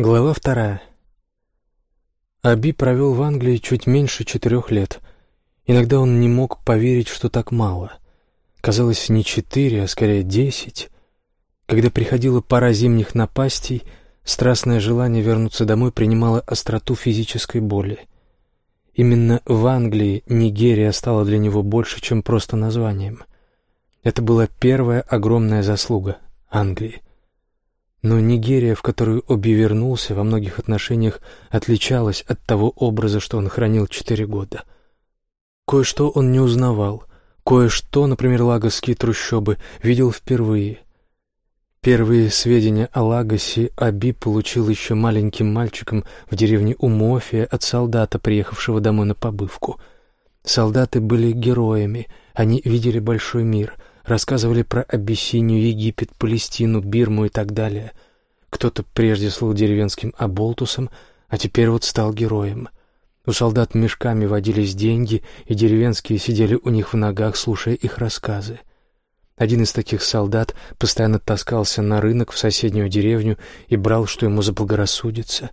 Глава вторая. Аби провел в Англии чуть меньше четырех лет. Иногда он не мог поверить, что так мало. Казалось, не четыре, а скорее десять. Когда приходила пора зимних напастей, страстное желание вернуться домой принимало остроту физической боли. Именно в Англии Нигерия стала для него больше, чем просто названием. Это была первая огромная заслуга Англии — но Нигерия, в которую Оби вернулся, во многих отношениях отличалась от того образа, что он хранил четыре года. Кое-что он не узнавал, кое-что, например, лагосские трущобы, видел впервые. Первые сведения о Лагосе Аби получил еще маленьким мальчиком в деревне Умофия от солдата, приехавшего домой на побывку. Солдаты были героями, они видели большой мир — рассказывали про Абиссинию, Египет, Палестину, Бирму и так далее. Кто-то прежде слыл деревенским оболтусом, а теперь вот стал героем. У солдат мешками водились деньги, и деревенские сидели у них в ногах, слушая их рассказы. Один из таких солдат постоянно таскался на рынок в соседнюю деревню и брал, что ему заблагорассудится.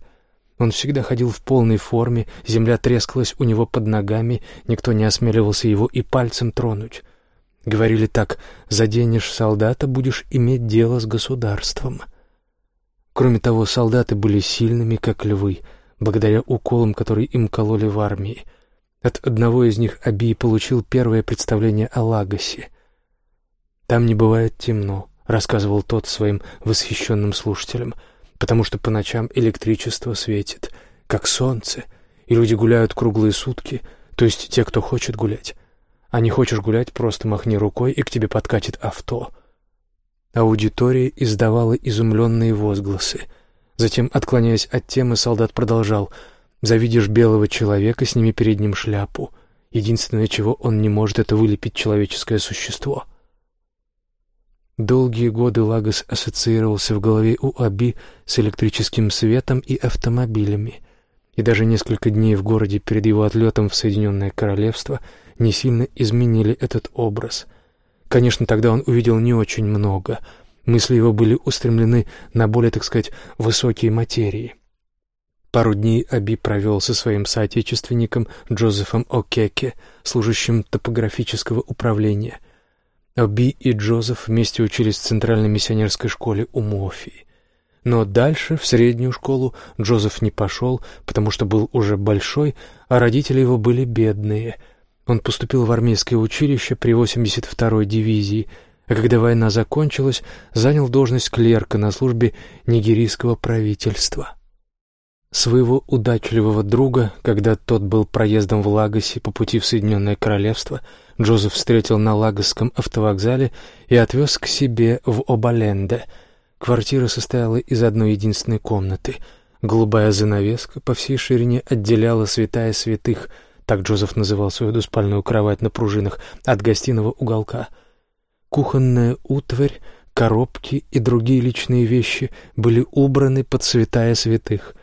Он всегда ходил в полной форме, земля трескалась у него под ногами, никто не осмеливался его и пальцем тронуть. Говорили так, заденешь солдата, будешь иметь дело с государством. Кроме того, солдаты были сильными, как львы, благодаря уколам, которые им кололи в армии. От одного из них Абий получил первое представление о Лагосе. «Там не бывает темно», — рассказывал тот своим восхищенным слушателям, «потому что по ночам электричество светит, как солнце, и люди гуляют круглые сутки, то есть те, кто хочет гулять. А не хочешь гулять, просто махни рукой, и к тебе подкатит авто. Аудитория издавала изумленные возгласы. Затем, отклоняясь от темы, солдат продолжал. «Завидишь белого человека, сними перед ним шляпу. Единственное, чего он не может, это вылепить человеческое существо». Долгие годы Лагос ассоциировался в голове у Аби с электрическим светом и автомобилями. И даже несколько дней в городе перед его отлетом в Соединенное Королевство — не сильно изменили этот образ. Конечно, тогда он увидел не очень много. Мысли его были устремлены на более, так сказать, высокие материи. Пару дней Аби провел со своим соотечественником Джозефом О'Кеке, служащим топографического управления. Аби и Джозеф вместе учились в Центральной миссионерской школе у Мофии. Но дальше, в среднюю школу, Джозеф не пошел, потому что был уже большой, а родители его были бедные — он поступил в армейское училище при 82-й дивизии, а когда война закончилась, занял должность клерка на службе нигерийского правительства. Своего удачливого друга, когда тот был проездом в Лагосе по пути в Соединенное Королевство, Джозеф встретил на Лагосском автовокзале и отвез к себе в Обаленде. Квартира состояла из одной единственной комнаты. Голубая занавеска по всей ширине отделяла святая святых — так Джозеф называл свою двуспальную кровать на пружинах, от гостиного уголка. Кухонная утварь, коробки и другие личные вещи были убраны под святая святых.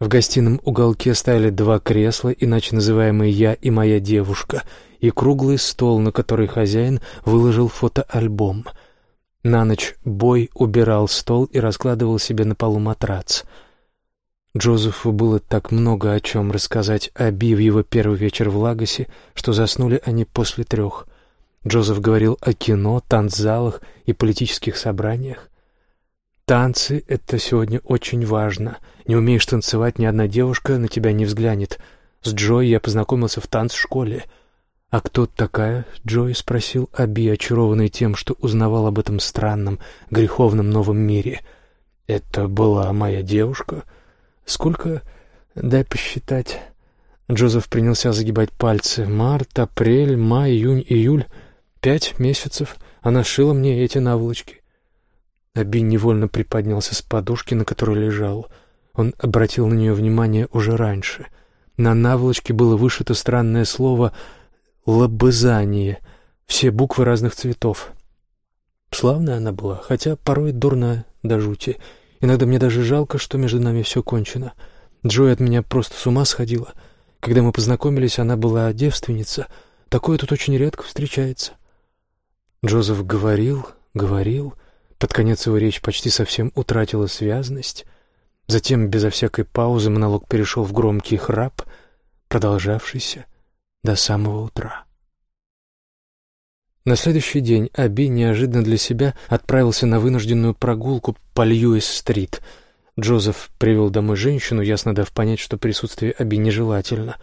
В гостином уголке стояли два кресла, иначе называемые «я» и «моя девушка», и круглый стол, на который хозяин выложил фотоальбом. На ночь Бой убирал стол и раскладывал себе на полу матрац — Джозефу было так много о чем рассказать о Би в его первый вечер в Лагосе, что заснули они после трех. Джозеф говорил о кино, танцзалах и политических собраниях. «Танцы — это сегодня очень важно. Не умеешь танцевать, ни одна девушка на тебя не взглянет. С Джой я познакомился в танцшколе». «А кто такая?» — Джой спросил Аби, очарованный тем, что узнавал об этом странном, греховном новом мире. «Это была моя девушка», Сколько? Дай посчитать. Джозеф принялся загибать пальцы. Март, апрель, май, июнь, июль. Пять месяцев. Она шила мне эти наволочки. Аби невольно приподнялся с подушки, на которой лежал. Он обратил на нее внимание уже раньше. На наволочке было вышито странное слово «лобызание», все буквы разных цветов. Славная она была, хотя порой дурная до жути — Иногда мне даже жалко, что между нами все кончено. Джой от меня просто с ума сходила. Когда мы познакомились, она была девственница. Такое тут очень редко встречается. Джозеф говорил, говорил. Под конец его речь почти совсем утратила связность. Затем, безо всякой паузы, монолог перешел в громкий храп, продолжавшийся до самого утра. На следующий день Аби неожиданно для себя отправился на вынужденную прогулку по Льюис-стрит. Джозеф привел домой женщину, ясно дав понять, что присутствие Аби нежелательно,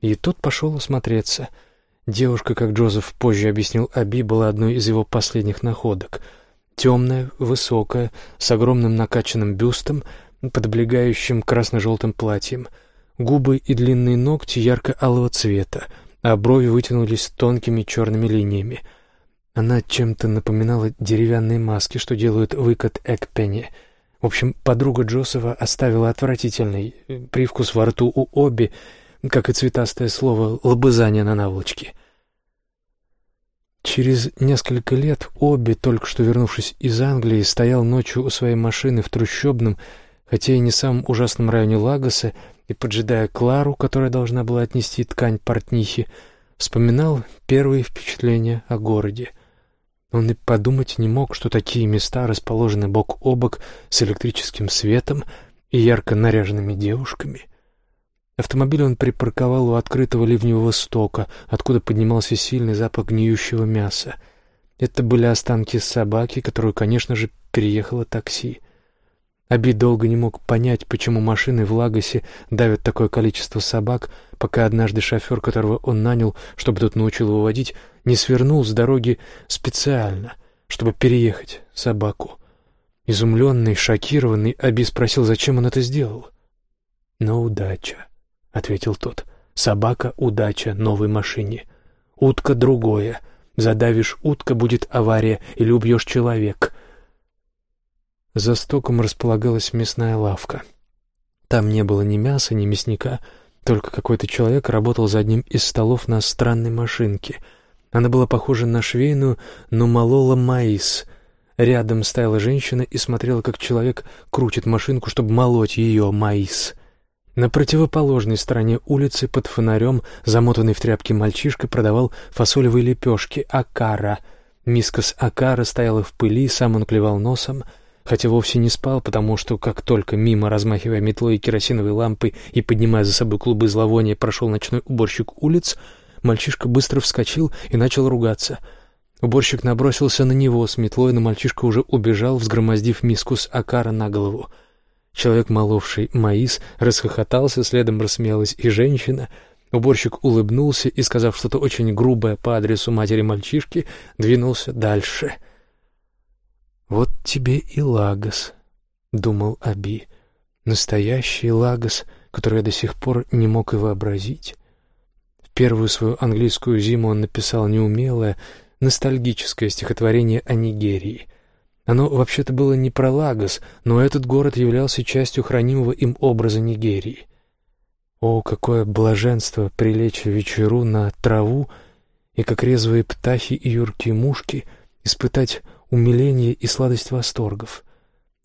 и тот пошел осмотреться. Девушка, как Джозеф позже объяснил Аби, была одной из его последних находок. Темная, высокая, с огромным накачанным бюстом, под облегающим красно-желтым платьем. Губы и длинные ногти ярко-алого цвета, а брови вытянулись тонкими черными линиями. Она чем-то напоминала деревянные маски, что делают выкат Экпенни. В общем, подруга Джосова оставила отвратительный привкус во рту у Оби, как и цветастое слово «лобызание» на наволочке. Через несколько лет Оби, только что вернувшись из Англии, стоял ночью у своей машины в трущобном, хотя и не самом ужасном районе Лагоса, и, поджидая Клару, которая должна была отнести ткань портнихи, вспоминал первые впечатления о городе. Он и подумать не мог, что такие места расположены бок о бок с электрическим светом и ярко наряженными девушками. Автомобиль он припарковал у открытого ливневого стока, откуда поднимался сильный запах гниющего мяса. Это были останки собаки, которую, конечно же, переехало такси. Аби долго не мог понять, почему машины в Лагосе давят такое количество собак, пока однажды шофер, которого он нанял, чтобы тот научил его водить, не свернул с дороги специально, чтобы переехать собаку. Изумленный, шокированный, Аби спросил, зачем он это сделал. «Но удача», — ответил тот. «Собака — удача новой машине. Утка — другое. Задавишь утка — будет авария, или убьешь человек». За стоком располагалась мясная лавка. Там не было ни мяса, ни мясника, только какой-то человек работал за одним из столов на странной машинке. Она была похожа на швейную, но молола маис. Рядом стояла женщина и смотрела, как человек крутит машинку, чтобы молоть ее маис. На противоположной стороне улицы под фонарем, замотанный в тряпки мальчишка, продавал фасолевые лепешки «Акара». Миска с «Акара» стояла в пыли, сам он клевал носом, хотя вовсе не спал, потому что, как только мимо, размахивая метлой и керосиновой лампой и поднимая за собой клубы зловония, прошел ночной уборщик улиц, мальчишка быстро вскочил и начал ругаться. Уборщик набросился на него с метлой, но мальчишка уже убежал, взгромоздив миску с «Акара» на голову. Человек, моловший маис, расхохотался, следом рассмеялась и женщина. Уборщик улыбнулся и, сказав что-то очень грубое по адресу матери мальчишки, двинулся дальше. «Вот тебе и Лагос», — думал Аби. «Настоящий Лагос, который я до сих пор не мог и вообразить». В первую свою английскую зиму он написал неумелое, ностальгическое стихотворение о Нигерии — оно вообще-то было не про Лагос, но этот город являлся частью хранимого им образа Нигерии. О, какое блаженство прилечь вечеру на траву и, как резвые птахи и юркие мушки, испытать умиление и сладость восторгов.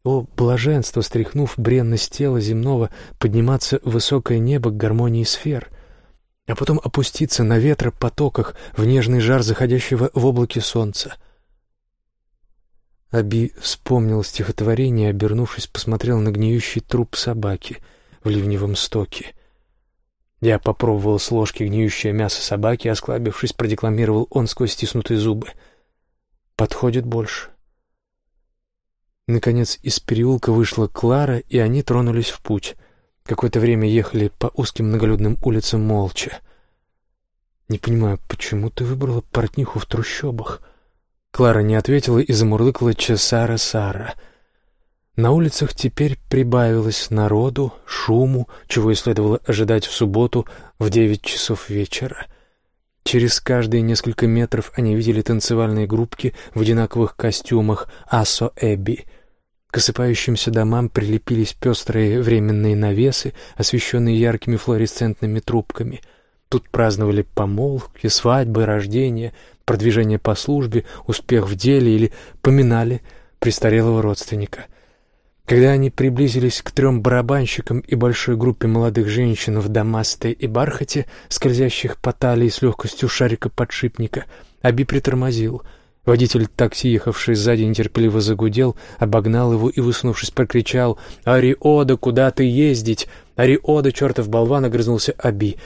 О, блаженство, стряхнув бренность тела земного, подниматься в высокое небо к гармонии сфер, а потом опуститься на ветропотоках в нежный жар заходящего в облаке солнца — Аби вспомнил стихотворение, обернувшись, посмотрел на гниющий труп собаки в ливневом стоке. Я попробовал с ложки гниющее мясо собаки, осклабившись, продекламировал он сквозь стиснутые зубы. «Подходит больше». Наконец из переулка вышла Клара, и они тронулись в путь. Какое-то время ехали по узким многолюдным улицам молча. «Не понимаю, почему ты выбрала портниху в трущобах?» Клара не ответила и замурлыкала «Чесара Сара». На улицах теперь прибавилось народу, шуму, чего и следовало ожидать в субботу в девять часов вечера. Через каждые несколько метров они видели танцевальные группки в одинаковых костюмах «Асо Эбби». К осыпающимся домам прилепились пестрые временные навесы, освещенные яркими флуоресцентными трубками. Тут праздновали помолвки, свадьбы, рождения, продвижение по службе, успех в деле или поминали престарелого родственника. Когда они приблизились к трем барабанщикам и большой группе молодых женщин в дамасте и бархате, скользящих по талии с легкостью шарика подшипника, Аби притормозил. Водитель такси, ехавший сзади, нетерпеливо загудел, обогнал его и, высунувшись, прокричал «Ариода, куда ты ездить?» «Ариода, чертов болван!» — огрызнулся Аби.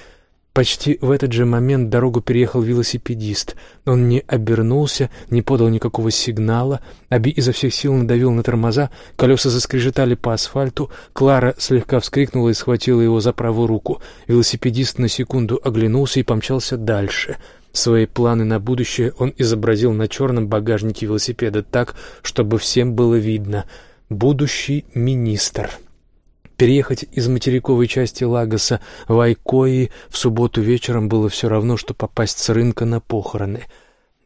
Почти в этот же момент дорогу переехал велосипедист. Он не обернулся, не подал никакого сигнала. Аби изо всех сил надавил на тормоза, колеса заскрежетали по асфальту. Клара слегка вскрикнула и схватила его за правую руку. Велосипедист на секунду оглянулся и помчался дальше — Свои планы на будущее он изобразил на черном багажнике велосипеда так, чтобы всем было видно. Будущий министр. Переехать из материковой части Лагоса в Айкои в субботу вечером было все равно, что попасть с рынка на похороны.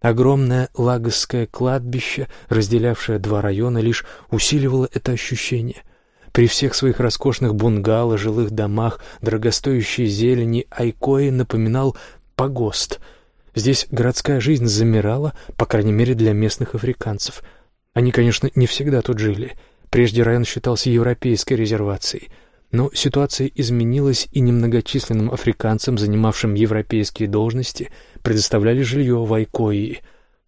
Огромное лагосское кладбище, разделявшее два района, лишь усиливало это ощущение — при всех своих роскошных бунгало, жилых домах, дорогостоящей зелени Айкои напоминал погост — Здесь городская жизнь замирала, по крайней мере, для местных африканцев. Они, конечно, не всегда тут жили. Прежде район считался европейской резервацией. Но ситуация изменилась, и немногочисленным африканцам, занимавшим европейские должности, предоставляли жилье в Айкоии.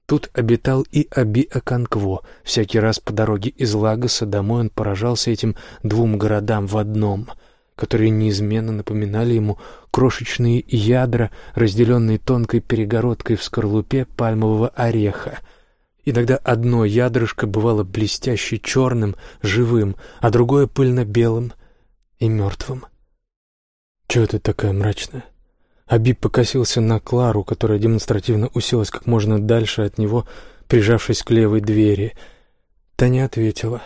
Тут обитал и Аби Аканкво. Всякий раз по дороге из Лагоса домой он поражался этим двум городам в одном — которые неизменно напоминали ему крошечные ядра, разделенные тонкой перегородкой в скорлупе пальмового ореха. Иногда одно ядрышко бывало блестяще черным, живым, а другое пыльно-белым и мертвым. «Чего ты такая мрачная?» Абиб покосился на Клару, которая демонстративно уселась как можно дальше от него, прижавшись к левой двери. Та не ответила.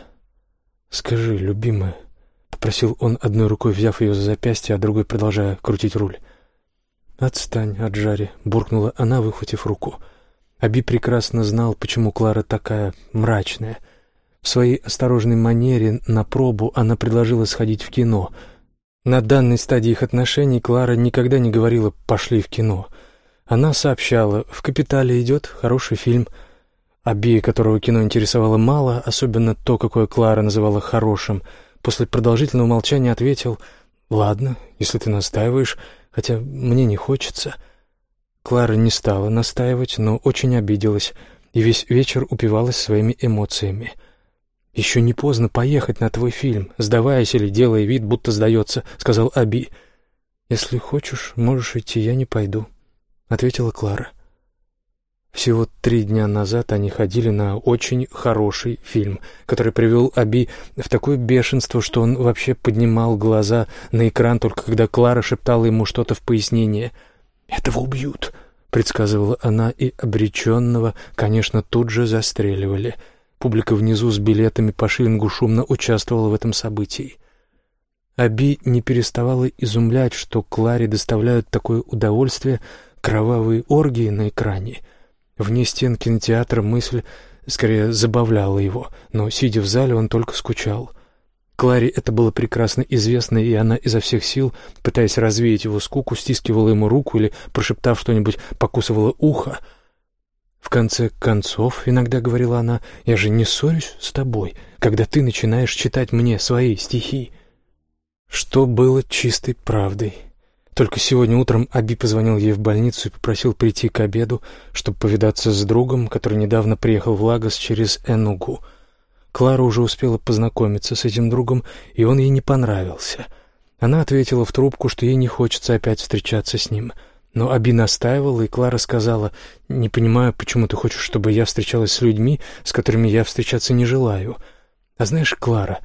«Скажи, любимая, попросил он, одной рукой взяв ее за запястье, а другой продолжая крутить руль. «Отстань от Жари», — буркнула она, выхватив руку. Аби прекрасно знал, почему Клара такая мрачная. В своей осторожной манере на пробу она предложила сходить в кино. На данной стадии их отношений Клара никогда не говорила «пошли в кино». Она сообщала «в «Капитале» идет хороший фильм». Аби, которого кино интересовало мало, особенно то, какое Клара называла «хорошим», — После продолжительного молчания ответил «Ладно, если ты настаиваешь, хотя мне не хочется». Клара не стала настаивать, но очень обиделась и весь вечер упивалась своими эмоциями. «Еще не поздно поехать на твой фильм, сдаваясь или делая вид, будто сдается», — сказал Аби. «Если хочешь, можешь идти, я не пойду», — ответила Клара. Всего три дня назад они ходили на очень хороший фильм, который привел Аби в такое бешенство, что он вообще поднимал глаза на экран только когда Клара шептала ему что-то в пояснение. «Этого убьют», — предсказывала она, и обреченного, конечно, тут же застреливали. Публика внизу с билетами по шиллингу шумно участвовала в этом событии. Аби не переставала изумлять, что Кларе доставляют такое удовольствие кровавые оргии на экране — Вне стен кинотеатра мысль скорее забавляла его, но, сидя в зале, он только скучал. Кларе это было прекрасно известно, и она изо всех сил, пытаясь развеять его скуку, стискивала ему руку или, прошептав что-нибудь, покусывала ухо. «В конце концов, — иногда говорила она, — я же не ссорюсь с тобой, когда ты начинаешь читать мне свои стихи». Что было чистой правдой. Только сегодня утром Аби позвонил ей в больницу и попросил прийти к обеду, чтобы повидаться с другом, который недавно приехал в Лагос через Энугу. Клара уже успела познакомиться с этим другом, и он ей не понравился. Она ответила в трубку, что ей не хочется опять встречаться с ним. Но Аби настаивала, и Клара сказала, «Не понимаю, почему ты хочешь, чтобы я встречалась с людьми, с которыми я встречаться не желаю». «А знаешь, Клара,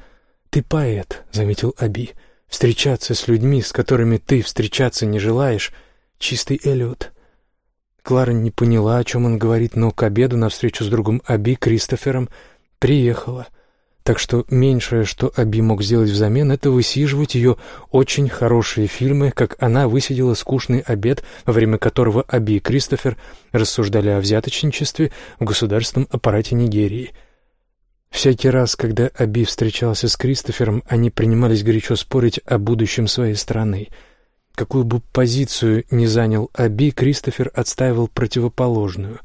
ты поэт», — заметил Аби, — Встречаться с людьми, с которыми ты встречаться не желаешь, чистый Эллиот. Клара не поняла, о чем он говорит, но к обеду на встречу с другом Аби, Кристофером, приехала. Так что меньшее, что Аби мог сделать взамен, это высиживать ее очень хорошие фильмы, как она высидела скучный обед, во время которого Аби и Кристофер рассуждали о взяточничестве в государственном аппарате Нигерии — Всякий раз, когда Аби встречался с Кристофером, они принимались горячо спорить о будущем своей страны. Какую бы позицию ни занял Аби, Кристофер отстаивал противоположную.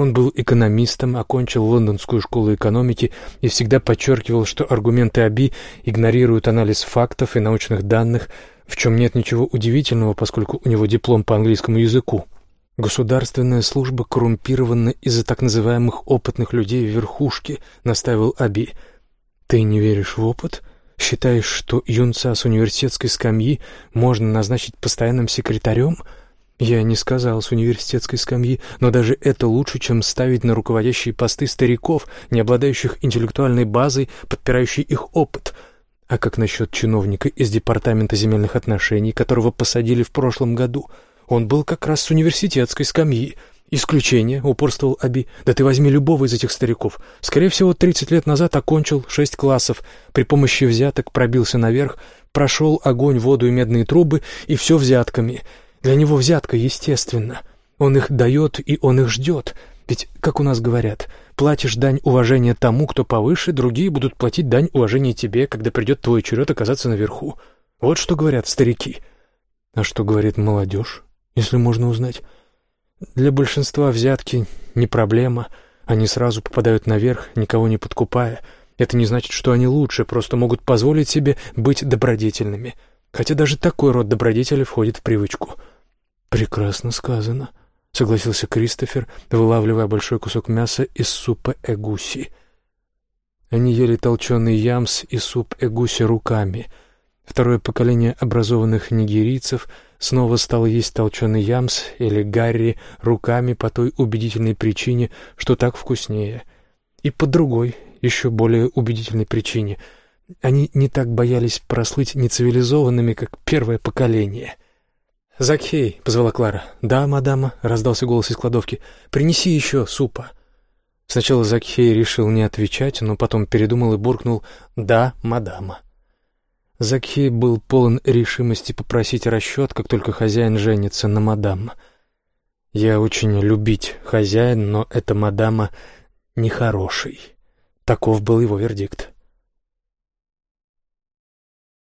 Он был экономистом, окончил Лондонскую школу экономики и всегда подчеркивал, что аргументы Аби игнорируют анализ фактов и научных данных, в чем нет ничего удивительного, поскольку у него диплом по английскому языку. Государственная служба коррумпирована из-за так называемых опытных людей в верхушке, настаивал Аби. Ты не веришь в опыт? Считаешь, что юнца с университетской скамьи можно назначить постоянным секретарем? Я не сказал с университетской скамьи, но даже это лучше, чем ставить на руководящие посты стариков, не обладающих интеллектуальной базой, подпирающей их опыт. А как насчет чиновника из Департамента земельных отношений, которого посадили в прошлом году — он был как раз с университетской скамьи. Исключение, упорствовал Аби. Да ты возьми любого из этих стариков. Скорее всего, 30 лет назад окончил шесть классов, при помощи взяток пробился наверх, прошел огонь, воду и медные трубы, и все взятками. Для него взятка, естественно. Он их дает, и он их ждет. Ведь, как у нас говорят, платишь дань уважения тому, кто повыше, другие будут платить дань уважения тебе, когда придет твой черед оказаться наверху. Вот что говорят старики. А что говорит молодежь? если можно узнать. Для большинства взятки не проблема. Они сразу попадают наверх, никого не подкупая. Это не значит, что они лучше, просто могут позволить себе быть добродетельными. Хотя даже такой род добродетели входит в привычку. «Прекрасно сказано», — согласился Кристофер, вылавливая большой кусок мяса из супа эгуси. Они ели толченый ямс и суп эгуси руками. Второе поколение образованных нигерийцев — снова стал есть толченый ямс или гарри руками по той убедительной причине, что так вкуснее. И по другой, еще более убедительной причине. Они не так боялись прослыть нецивилизованными, как первое поколение. «Закхей», — позвала Клара. «Да, мадама», — раздался голос из кладовки. «Принеси еще супа». Сначала Закхей решил не отвечать, но потом передумал и буркнул «Да, мадама». Закхей был полон решимости попросить расчет, как только хозяин женится на мадам. «Я очень любить хозяин, но эта мадама нехороший». Таков был его вердикт.